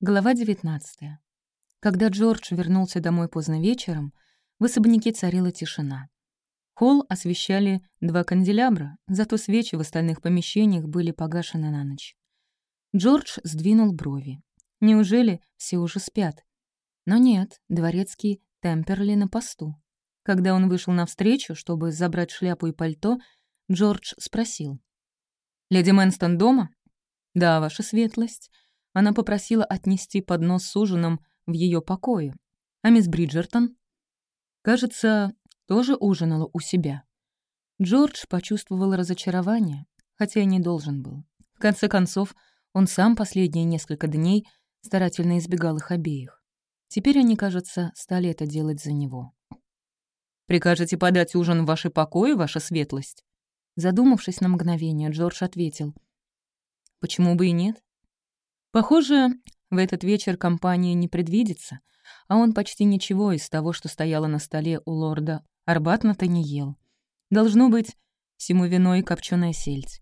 Глава 19. Когда Джордж вернулся домой поздно вечером, в особняке царила тишина. Холл освещали два канделябра, зато свечи в остальных помещениях были погашены на ночь. Джордж сдвинул брови. Неужели все уже спят? Но нет, дворецкий Темперли на посту. Когда он вышел навстречу, чтобы забрать шляпу и пальто, Джордж спросил. «Леди Мэнстон дома?» «Да, ваша светлость». Она попросила отнести поднос с ужином в ее покое. А мисс Бриджертон? Кажется, тоже ужинала у себя. Джордж почувствовал разочарование, хотя и не должен был. В конце концов, он сам последние несколько дней старательно избегал их обеих. Теперь они, кажется, стали это делать за него. «Прикажете подать ужин в ваши покои, ваша светлость?» Задумавшись на мгновение, Джордж ответил. «Почему бы и нет? Похоже, в этот вечер компания не предвидится, а он почти ничего из того, что стояло на столе у лорда Арбатната, не ел. Должно быть, всему виной копченая сельдь.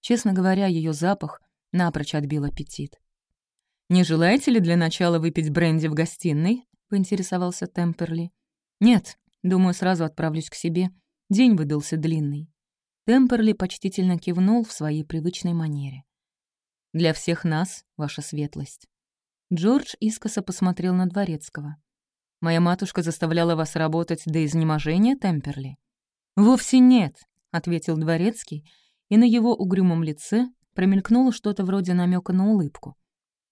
Честно говоря, ее запах напрочь отбил аппетит. «Не желаете ли для начала выпить бренди в гостиной?» — поинтересовался Темперли. «Нет, думаю, сразу отправлюсь к себе. День выдался длинный». Темперли почтительно кивнул в своей привычной манере. Для всех нас, ваша светлость». Джордж искоса посмотрел на Дворецкого. «Моя матушка заставляла вас работать до изнеможения, Темперли?» «Вовсе нет», — ответил Дворецкий, и на его угрюмом лице промелькнуло что-то вроде намека на улыбку.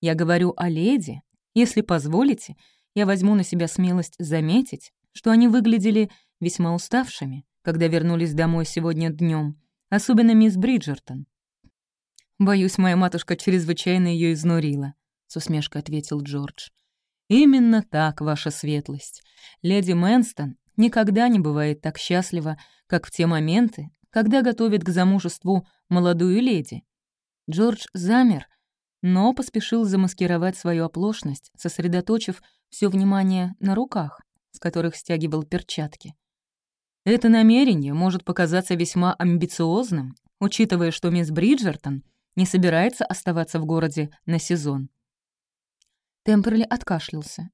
«Я говорю о леди. Если позволите, я возьму на себя смелость заметить, что они выглядели весьма уставшими, когда вернулись домой сегодня днем, особенно мисс Бриджертон. «Боюсь, моя матушка чрезвычайно ее изнурила», — с усмешкой ответил Джордж. «Именно так, ваша светлость. Леди Мэнстон никогда не бывает так счастлива, как в те моменты, когда готовит к замужеству молодую леди». Джордж замер, но поспешил замаскировать свою оплошность, сосредоточив все внимание на руках, с которых стягивал перчатки. Это намерение может показаться весьма амбициозным, учитывая, что мисс Бриджертон — не собирается оставаться в городе на сезон. Темперли откашлялся.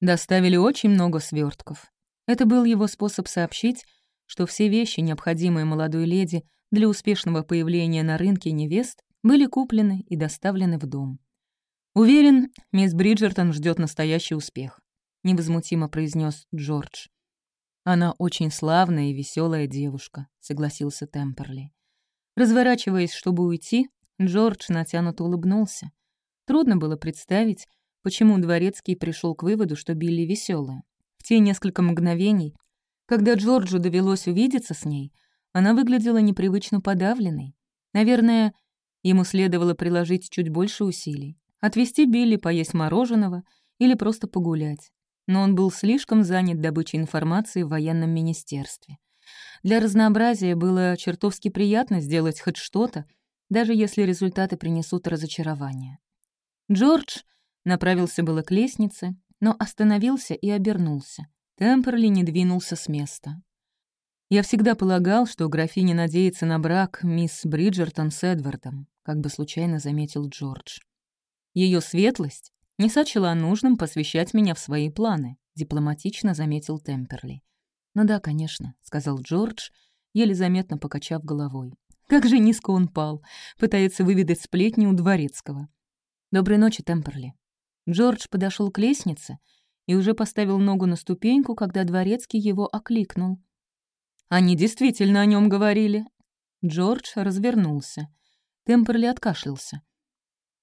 Доставили очень много свертков. Это был его способ сообщить, что все вещи, необходимые молодой леди для успешного появления на рынке невест, были куплены и доставлены в дом. «Уверен, мисс Бриджертон ждет настоящий успех», — невозмутимо произнес Джордж. «Она очень славная и веселая девушка», — согласился Темперли. Разворачиваясь, чтобы уйти, Джордж натянуто улыбнулся. Трудно было представить, почему Дворецкий пришел к выводу, что Билли веселая. В те несколько мгновений, когда Джорджу довелось увидеться с ней, она выглядела непривычно подавленной. Наверное, ему следовало приложить чуть больше усилий. Отвезти Билли поесть мороженого или просто погулять. Но он был слишком занят добычей информации в военном министерстве. Для разнообразия было чертовски приятно сделать хоть что-то, даже если результаты принесут разочарование. Джордж направился было к лестнице, но остановился и обернулся. Темперли не двинулся с места. «Я всегда полагал, что графиня надеется на брак мисс Бриджертон с Эдвардом», как бы случайно заметил Джордж. Ее светлость не сочла нужным посвящать меня в свои планы», — дипломатично заметил Темперли. «Ну да, конечно», — сказал Джордж, еле заметно покачав головой. Как же низко он пал, пытается выведать сплетни у дворецкого. «Доброй ночи, Темперли». Джордж подошел к лестнице и уже поставил ногу на ступеньку, когда дворецкий его окликнул. «Они действительно о нем говорили». Джордж развернулся. Темперли откашлялся.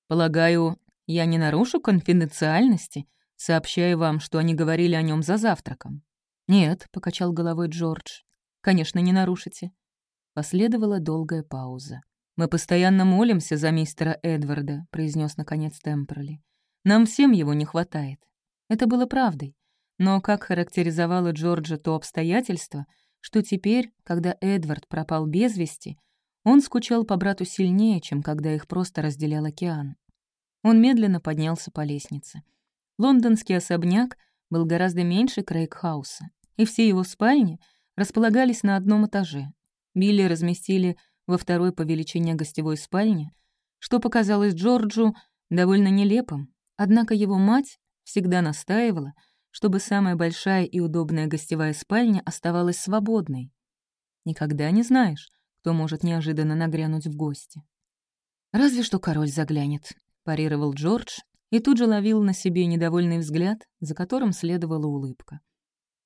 «Полагаю, я не нарушу конфиденциальности, сообщая вам, что они говорили о нем за завтраком?» «Нет», — покачал головой Джордж. «Конечно, не нарушите». Последовала долгая пауза. «Мы постоянно молимся за мистера Эдварда», — произнес наконец Темперли. «Нам всем его не хватает». Это было правдой. Но как характеризовало Джорджа то обстоятельство, что теперь, когда Эдвард пропал без вести, он скучал по брату сильнее, чем когда их просто разделял океан. Он медленно поднялся по лестнице. Лондонский особняк был гораздо меньше Крейгхауса и все его спальни располагались на одном этаже. Билли разместили во второй по величине гостевой спальне, что показалось Джорджу довольно нелепым, Однако его мать всегда настаивала, чтобы самая большая и удобная гостевая спальня оставалась свободной. Никогда не знаешь, кто может неожиданно нагрянуть в гости. «Разве что король заглянет», — парировал Джордж и тут же ловил на себе недовольный взгляд, за которым следовала улыбка.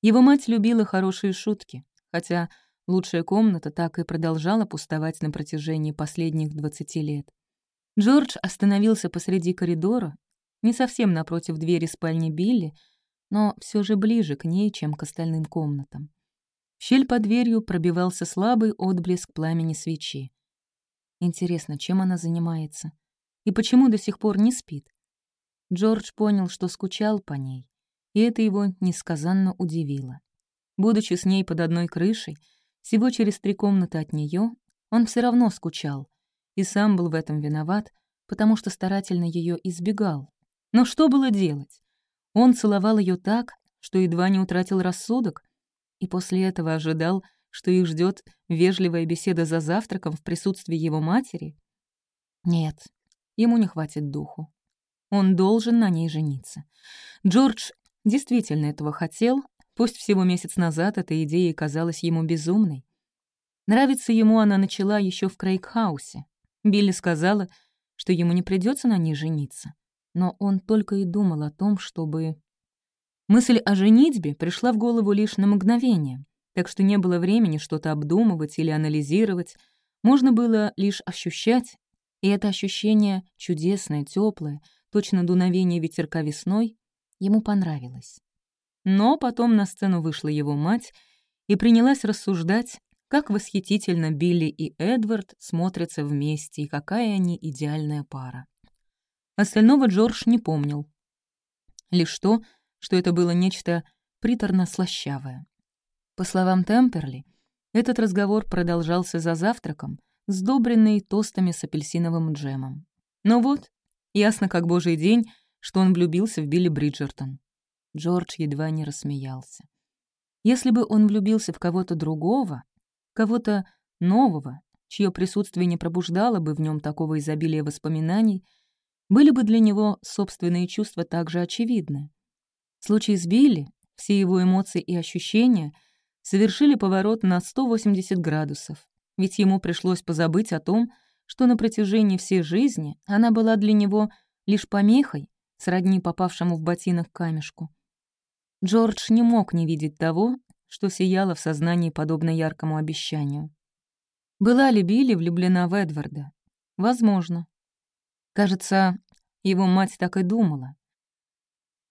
Его мать любила хорошие шутки, хотя лучшая комната так и продолжала пустовать на протяжении последних 20 лет. Джордж остановился посреди коридора, не совсем напротив двери спальни Билли, но все же ближе к ней, чем к остальным комнатам. В щель под дверью пробивался слабый отблеск пламени свечи. Интересно, чем она занимается? И почему до сих пор не спит? Джордж понял, что скучал по ней, и это его несказанно удивило. Будучи с ней под одной крышей, всего через три комнаты от нее, он все равно скучал, и сам был в этом виноват, потому что старательно ее избегал. Но что было делать? Он целовал ее так, что едва не утратил рассудок, и после этого ожидал, что их ждет вежливая беседа за завтраком в присутствии его матери? Нет, ему не хватит духу. Он должен на ней жениться. Джордж действительно этого хотел, пусть всего месяц назад эта идея казалась ему безумной. Нравиться ему она начала еще в Крейгхаусе. Билли сказала, что ему не придется на ней жениться. Но он только и думал о том, чтобы... Мысль о женитьбе пришла в голову лишь на мгновение, так что не было времени что-то обдумывать или анализировать. Можно было лишь ощущать, и это ощущение чудесное, теплое, точно дуновение ветерка весной, ему понравилось. Но потом на сцену вышла его мать и принялась рассуждать, как восхитительно Билли и Эдвард смотрятся вместе и какая они идеальная пара. Остального Джордж не помнил. Лишь то, что это было нечто приторно-слащавое. По словам Темперли, этот разговор продолжался за завтраком, сдобренный тостами с апельсиновым джемом. Но вот, Ясно как божий день, что он влюбился в Билли Бриджертон. Джордж едва не рассмеялся. Если бы он влюбился в кого-то другого, кого-то нового, чье присутствие не пробуждало бы в нем такого изобилия воспоминаний, были бы для него собственные чувства также очевидны. В случае с Билли все его эмоции и ощущения совершили поворот на 180 градусов, ведь ему пришлось позабыть о том, что на протяжении всей жизни она была для него лишь помехой, сродни попавшему в ботинок камешку. Джордж не мог не видеть того, что сияло в сознании подобно яркому обещанию. Была ли Билли влюблена в Эдварда? Возможно. Кажется, его мать так и думала.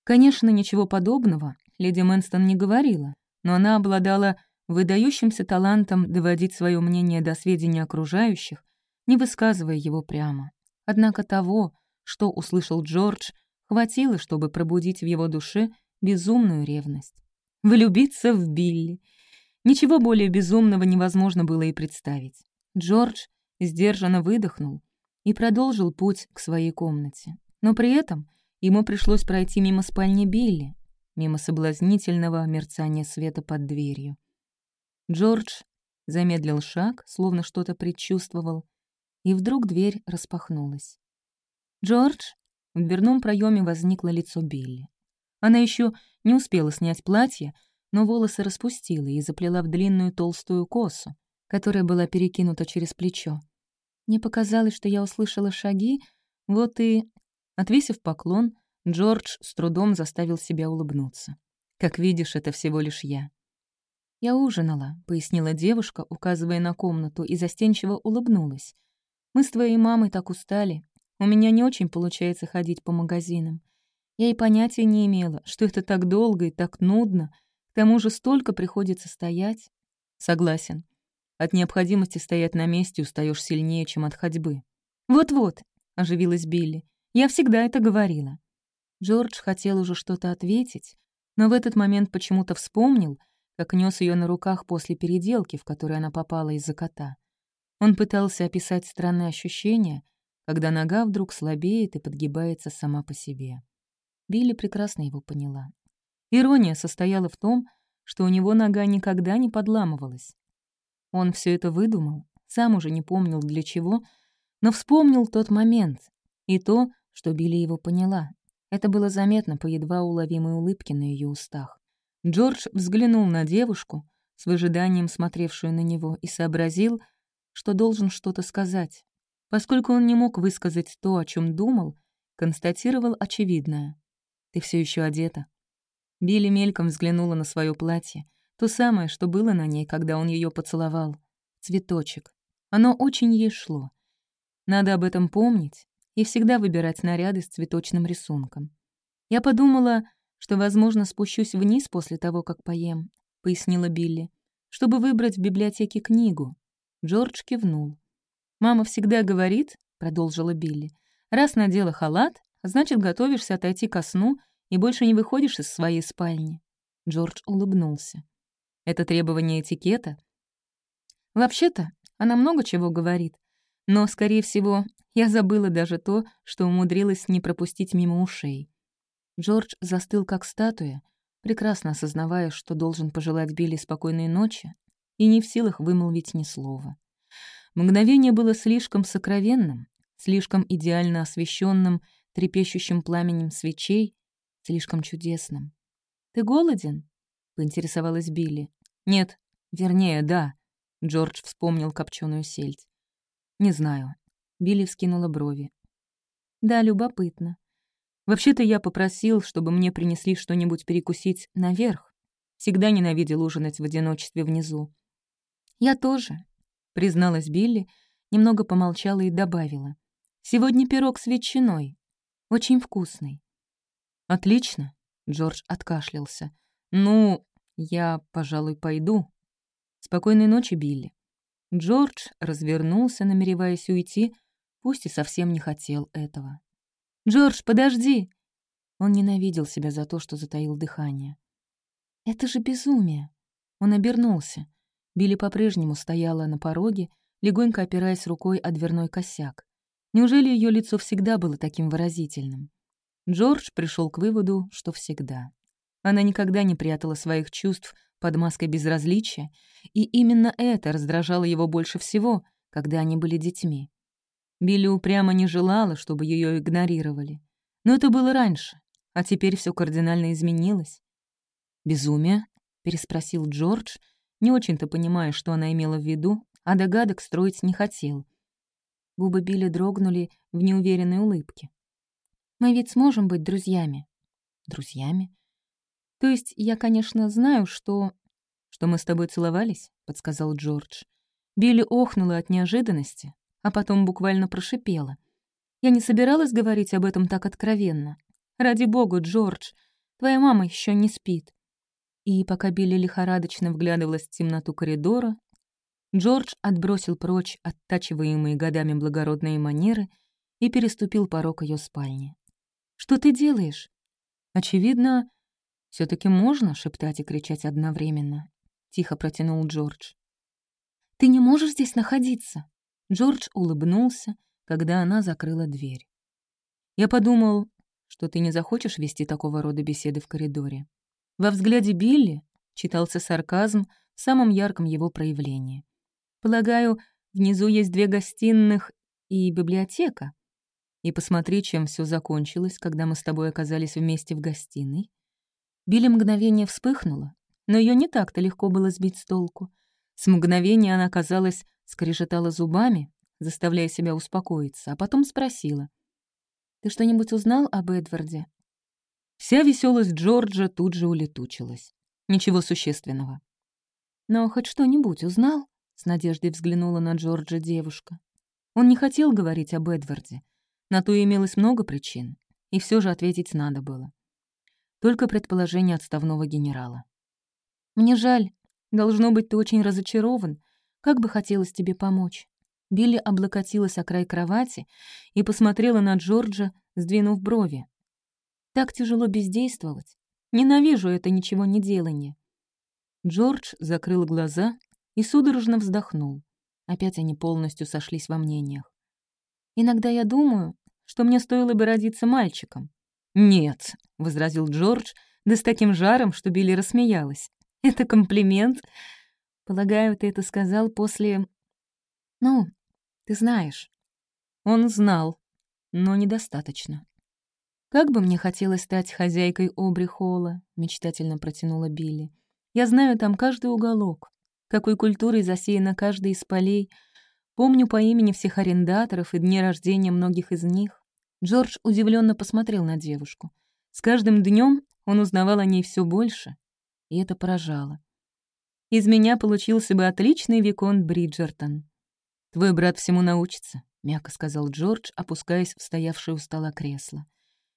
Конечно, ничего подобного леди Мэнстон не говорила, но она обладала выдающимся талантом доводить свое мнение до сведения окружающих не высказывая его прямо. Однако того, что услышал Джордж, хватило, чтобы пробудить в его душе безумную ревность. Влюбиться в Билли. Ничего более безумного невозможно было и представить. Джордж сдержанно выдохнул и продолжил путь к своей комнате. Но при этом ему пришлось пройти мимо спальни Билли, мимо соблазнительного мерцания света под дверью. Джордж замедлил шаг, словно что-то предчувствовал, и вдруг дверь распахнулась. «Джордж?» В дверном проеме возникло лицо Билли. Она еще не успела снять платье, но волосы распустила и заплела в длинную толстую косу, которая была перекинута через плечо. Мне показалось, что я услышала шаги, вот и... Отвесив поклон, Джордж с трудом заставил себя улыбнуться. «Как видишь, это всего лишь я». «Я ужинала», — пояснила девушка, указывая на комнату, и застенчиво улыбнулась. Мы с твоей мамой так устали. У меня не очень получается ходить по магазинам. Я и понятия не имела, что это так долго и так нудно. К тому же столько приходится стоять. Согласен. От необходимости стоять на месте устаешь сильнее, чем от ходьбы. «Вот-вот», — оживилась Билли, — «я всегда это говорила». Джордж хотел уже что-то ответить, но в этот момент почему-то вспомнил, как нес ее на руках после переделки, в которой она попала из-за кота. Он пытался описать странное ощущение, когда нога вдруг слабеет и подгибается сама по себе. Билли прекрасно его поняла. Ирония состояла в том, что у него нога никогда не подламывалась. Он все это выдумал, сам уже не помнил для чего, но вспомнил тот момент и то, что Билли его поняла. Это было заметно по едва уловимой улыбке на ее устах. Джордж взглянул на девушку, с выжиданием смотревшую на него, и сообразил, что должен что-то сказать. Поскольку он не мог высказать то, о чем думал, констатировал очевидное. «Ты все еще одета». Билли мельком взглянула на свое платье, то самое, что было на ней, когда он ее поцеловал. Цветочек. Оно очень ей шло. Надо об этом помнить и всегда выбирать наряды с цветочным рисунком. Я подумала, что, возможно, спущусь вниз после того, как поем, — пояснила Билли, — чтобы выбрать в библиотеке книгу. Джордж кивнул. «Мама всегда говорит, — продолжила Билли, — раз надела халат, значит, готовишься отойти ко сну и больше не выходишь из своей спальни». Джордж улыбнулся. «Это требование этикета?» «Вообще-то, она много чего говорит, но, скорее всего, я забыла даже то, что умудрилась не пропустить мимо ушей. Джордж застыл как статуя, прекрасно осознавая, что должен пожелать Билли спокойной ночи, и не в силах вымолвить ни слова. Мгновение было слишком сокровенным, слишком идеально освещенным, трепещущим пламенем свечей, слишком чудесным. «Ты голоден?» — поинтересовалась Билли. «Нет, вернее, да», — Джордж вспомнил копченую сельдь. «Не знаю». Билли вскинула брови. «Да, любопытно. Вообще-то я попросил, чтобы мне принесли что-нибудь перекусить наверх. Всегда ненавидел ужинать в одиночестве внизу. «Я тоже», — призналась Билли, немного помолчала и добавила. «Сегодня пирог с ветчиной. Очень вкусный». «Отлично», — Джордж откашлялся. «Ну, я, пожалуй, пойду. Спокойной ночи, Билли». Джордж развернулся, намереваясь уйти, пусть и совсем не хотел этого. «Джордж, подожди!» Он ненавидел себя за то, что затаил дыхание. «Это же безумие!» Он обернулся. Билли по-прежнему стояла на пороге, легонько опираясь рукой о дверной косяк. Неужели ее лицо всегда было таким выразительным? Джордж пришел к выводу, что всегда. Она никогда не прятала своих чувств под маской безразличия, и именно это раздражало его больше всего, когда они были детьми. Билли упрямо не желала, чтобы ее игнорировали. Но это было раньше, а теперь все кардинально изменилось. «Безумие?» — переспросил Джордж, не очень-то понимая, что она имела в виду, а догадок строить не хотел. Губы Билли дрогнули в неуверенной улыбке. «Мы ведь сможем быть друзьями». «Друзьями?» «То есть я, конечно, знаю, что...» «Что мы с тобой целовались?» — подсказал Джордж. Билли охнула от неожиданности, а потом буквально прошипела. «Я не собиралась говорить об этом так откровенно. Ради бога, Джордж, твоя мама еще не спит». И пока Билли лихорадочно вглядывалась в темноту коридора, Джордж отбросил прочь оттачиваемые годами благородные манеры и переступил порог ее спальни. «Что ты делаешь?» Очевидно, все таки можно шептать и кричать одновременно», — тихо протянул Джордж. «Ты не можешь здесь находиться!» Джордж улыбнулся, когда она закрыла дверь. «Я подумал, что ты не захочешь вести такого рода беседы в коридоре». Во взгляде Билли читался сарказм в самом ярком его проявлении. «Полагаю, внизу есть две гостиных и библиотека. И посмотри, чем все закончилось, когда мы с тобой оказались вместе в гостиной. Билли мгновение вспыхнула, но ее не так-то легко было сбить с толку. С мгновения она, казалось, скрежетала зубами, заставляя себя успокоиться, а потом спросила. «Ты что-нибудь узнал об Эдварде?» Вся веселость Джорджа тут же улетучилась. Ничего существенного. «Но хоть что-нибудь узнал?» — с надеждой взглянула на Джорджа девушка. Он не хотел говорить об Эдварде. На то имелось много причин, и все же ответить надо было только предположение отставного генерала. «Мне жаль. Должно быть, ты очень разочарован. Как бы хотелось тебе помочь». Билли облокотилась о край кровати и посмотрела на Джорджа, сдвинув брови. «Так тяжело бездействовать. Ненавижу это ничего не делание». Джордж закрыл глаза и судорожно вздохнул. Опять они полностью сошлись во мнениях. «Иногда я думаю, что мне стоило бы родиться мальчиком. «Нет», — возразил Джордж, да с таким жаром, что Билли рассмеялась. «Это комплимент. Полагаю, ты это сказал после... Ну, ты знаешь». Он знал, но недостаточно. «Как бы мне хотелось стать хозяйкой Обри Холла», — мечтательно протянула Билли. «Я знаю там каждый уголок, какой культурой засеяна каждая из полей. Помню по имени всех арендаторов и дни рождения многих из них». Джордж удивленно посмотрел на девушку. С каждым днем он узнавал о ней все больше, и это поражало. «Из меня получился бы отличный Виконт Бриджертон». «Твой брат всему научится», — мягко сказал Джордж, опускаясь в стоявшее у стола кресло.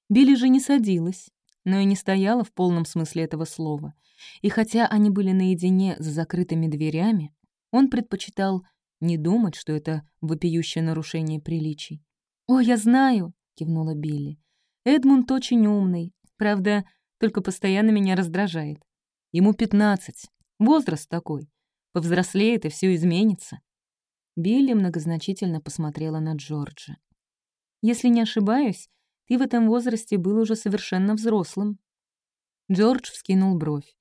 Билли же не садилась, но и не стояла в полном смысле этого слова. И хотя они были наедине за закрытыми дверями, он предпочитал не думать, что это вопиющее нарушение приличий. «О, я знаю!» — кивнула Билли. «Эдмунд очень умный, правда, только постоянно меня раздражает. Ему пятнадцать, возраст такой. Повзрослеет, и все изменится». Билли многозначительно посмотрела на Джорджа. «Если не ошибаюсь, ты в этом возрасте был уже совершенно взрослым». Джордж вскинул бровь.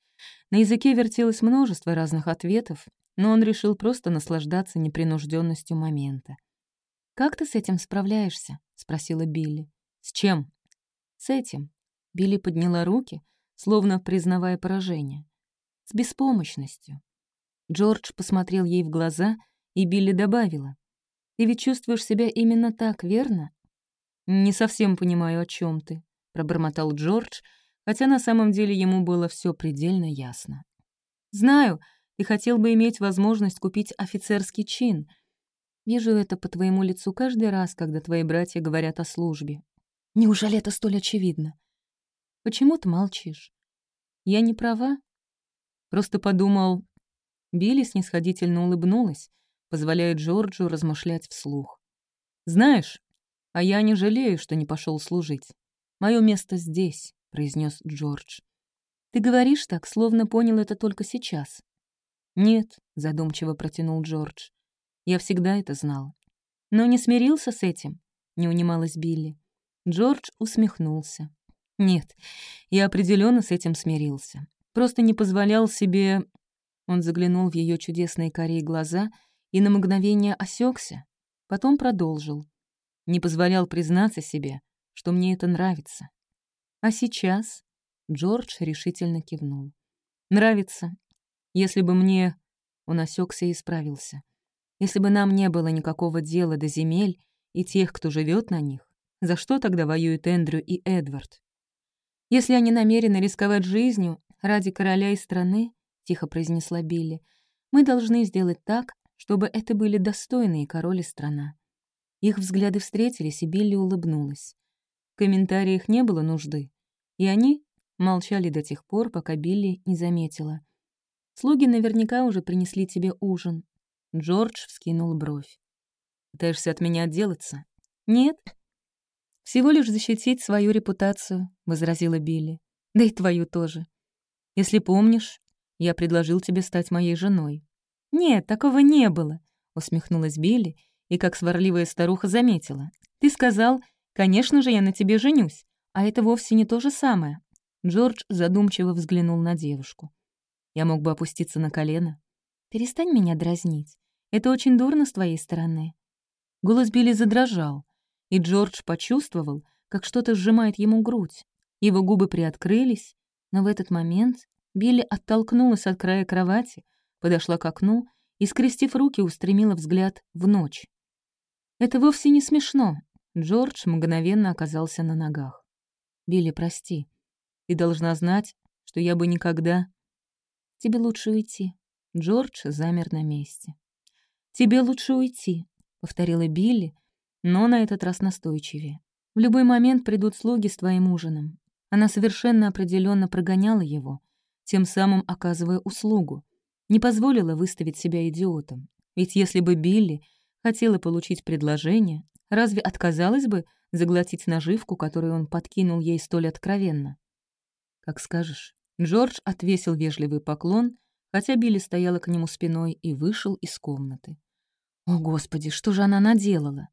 На языке вертелось множество разных ответов, но он решил просто наслаждаться непринужденностью момента. «Как ты с этим справляешься?» — спросила Билли. «С чем?» «С этим». Билли подняла руки, словно признавая поражение. «С беспомощностью». Джордж посмотрел ей в глаза, и Билли добавила. «Ты ведь чувствуешь себя именно так, верно? «Не совсем понимаю, о чем ты», — пробормотал Джордж, хотя на самом деле ему было все предельно ясно. «Знаю, ты хотел бы иметь возможность купить офицерский чин. Вижу это по твоему лицу каждый раз, когда твои братья говорят о службе. Неужели это столь очевидно? Почему ты молчишь? Я не права?» Просто подумал... Билли снисходительно улыбнулась, позволяя Джорджу размышлять вслух. «Знаешь, а я не жалею, что не пошел служить. Мое место здесь», — произнес Джордж. «Ты говоришь так, словно понял это только сейчас». «Нет», — задумчиво протянул Джордж. «Я всегда это знал». «Но не смирился с этим?» — не унималась Билли. Джордж усмехнулся. «Нет, я определенно с этим смирился. Просто не позволял себе...» Он заглянул в ее чудесные корей глаза и на мгновение осекся, потом продолжил не позволял признаться себе, что мне это нравится. А сейчас Джордж решительно кивнул. Нравится. Если бы мне... Он осекся и исправился. Если бы нам не было никакого дела до земель и тех, кто живет на них, за что тогда воюют Эндрю и Эдвард? Если они намерены рисковать жизнью ради короля и страны, — тихо произнесла Билли, — мы должны сделать так, чтобы это были достойные король и страна. Их взгляды встретились, и Билли улыбнулась. В комментариях не было нужды, и они молчали до тех пор, пока Билли не заметила. «Слуги наверняка уже принесли тебе ужин». Джордж вскинул бровь. «Пытаешься от меня отделаться?» «Нет». «Всего лишь защитить свою репутацию», — возразила Билли. «Да и твою тоже. Если помнишь, я предложил тебе стать моей женой». «Нет, такого не было», — усмехнулась Билли и, как сварливая старуха, заметила. «Ты сказал, конечно же, я на тебе женюсь, а это вовсе не то же самое». Джордж задумчиво взглянул на девушку. «Я мог бы опуститься на колено». «Перестань меня дразнить. Это очень дурно с твоей стороны». Голос Билли задрожал, и Джордж почувствовал, как что-то сжимает ему грудь. Его губы приоткрылись, но в этот момент Билли оттолкнулась от края кровати, подошла к окну и, скрестив руки, устремила взгляд в ночь. Это вовсе не смешно. Джордж мгновенно оказался на ногах. «Билли, прости. Ты должна знать, что я бы никогда...» «Тебе лучше уйти». Джордж замер на месте. «Тебе лучше уйти», — повторила Билли, но на этот раз настойчивее. «В любой момент придут слуги с твоим ужином». Она совершенно определенно прогоняла его, тем самым оказывая услугу, не позволила выставить себя идиотом. Ведь если бы Билли хотела получить предложение, разве отказалась бы заглотить наживку, которую он подкинул ей столь откровенно? «Как скажешь». Джордж отвесил вежливый поклон, хотя Билли стояла к нему спиной и вышел из комнаты. О, Господи, что же она наделала?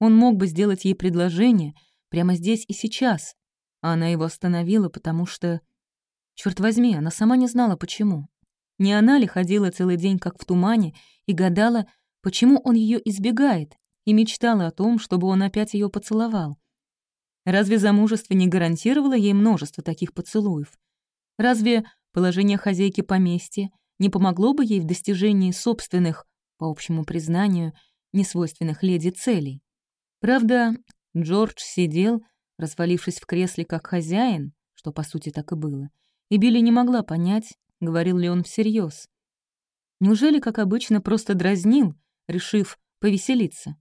Он мог бы сделать ей предложение прямо здесь и сейчас, а она его остановила, потому что... Черт возьми, она сама не знала, почему. Не она ли ходила целый день как в тумане и гадала, почему он ее избегает, и мечтала о том, чтобы он опять ее поцеловал. Разве замужество не гарантировало ей множество таких поцелуев? Разве положение хозяйки поместья не помогло бы ей в достижении собственных, по общему признанию, несвойственных леди целей? Правда, Джордж сидел, развалившись в кресле как хозяин, что по сути так и было, и Билли не могла понять, говорил ли он всерьез. Неужели, как обычно, просто дразнил, решив повеселиться?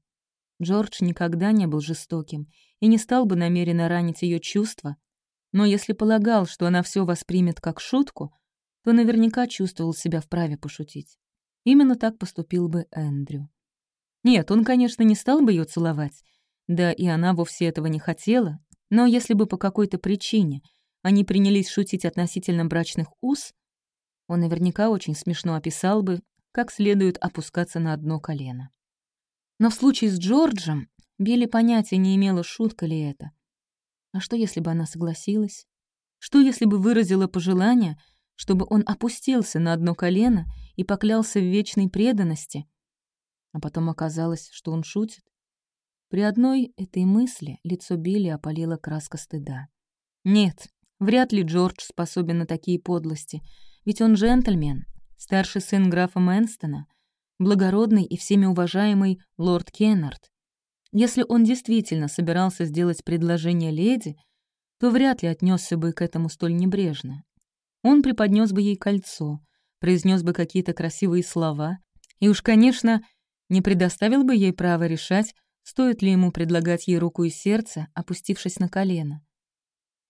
Джордж никогда не был жестоким и не стал бы намеренно ранить ее чувства, но если полагал, что она все воспримет как шутку, то наверняка чувствовал себя вправе пошутить. Именно так поступил бы Эндрю. Нет, он, конечно, не стал бы ее целовать, да и она вовсе этого не хотела, но если бы по какой-то причине они принялись шутить относительно брачных уз, он наверняка очень смешно описал бы, как следует опускаться на одно колено. Но в случае с Джорджем Билли понятия не имела, шутка ли это. А что, если бы она согласилась? Что, если бы выразила пожелание, чтобы он опустился на одно колено и поклялся в вечной преданности? А потом оказалось, что он шутит. При одной этой мысли лицо Билли опалило краска стыда. Нет, вряд ли Джордж способен на такие подлости, ведь он джентльмен, старший сын графа Мэнстона — благородный и всеми уважаемый лорд Кеннард. Если он действительно собирался сделать предложение леди, то вряд ли отнесся бы к этому столь небрежно. Он преподнес бы ей кольцо, произнес бы какие-то красивые слова и уж, конечно, не предоставил бы ей права решать, стоит ли ему предлагать ей руку и сердце, опустившись на колено.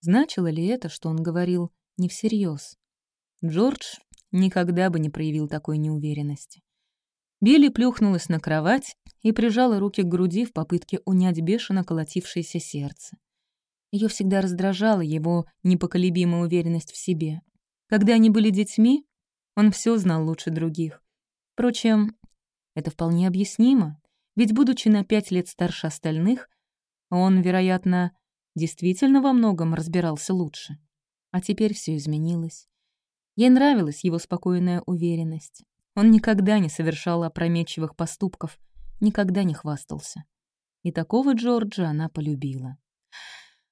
Значило ли это, что он говорил не всерьез? Джордж никогда бы не проявил такой неуверенности. Билли плюхнулась на кровать и прижала руки к груди в попытке унять бешено колотившееся сердце. Ее всегда раздражала его непоколебимая уверенность в себе. Когда они были детьми, он все знал лучше других. Впрочем, это вполне объяснимо, ведь, будучи на пять лет старше остальных, он, вероятно, действительно во многом разбирался лучше. А теперь все изменилось. Ей нравилась его спокойная уверенность. Он никогда не совершал опрометчивых поступков, никогда не хвастался. И такого Джорджа она полюбила.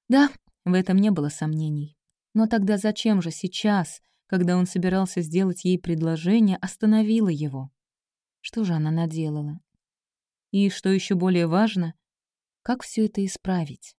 Да, в этом не было сомнений. Но тогда зачем же сейчас, когда он собирался сделать ей предложение, остановила его? Что же она наделала? И, что еще более важно, как все это исправить?